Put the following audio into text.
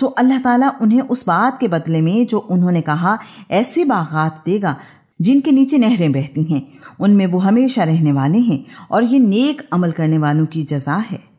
سو اللہ تعالیٰ انہیں اس بات کے بدلے میں جو انہوں نے کہا ایسے باغات دے گا جن کے نیچے نہریں بہتی ہیں۔ ان میں وہ ہمیشہ رہنے والے ہیں اور یہ نیک عمل کرنے والوں کی جزا ہے۔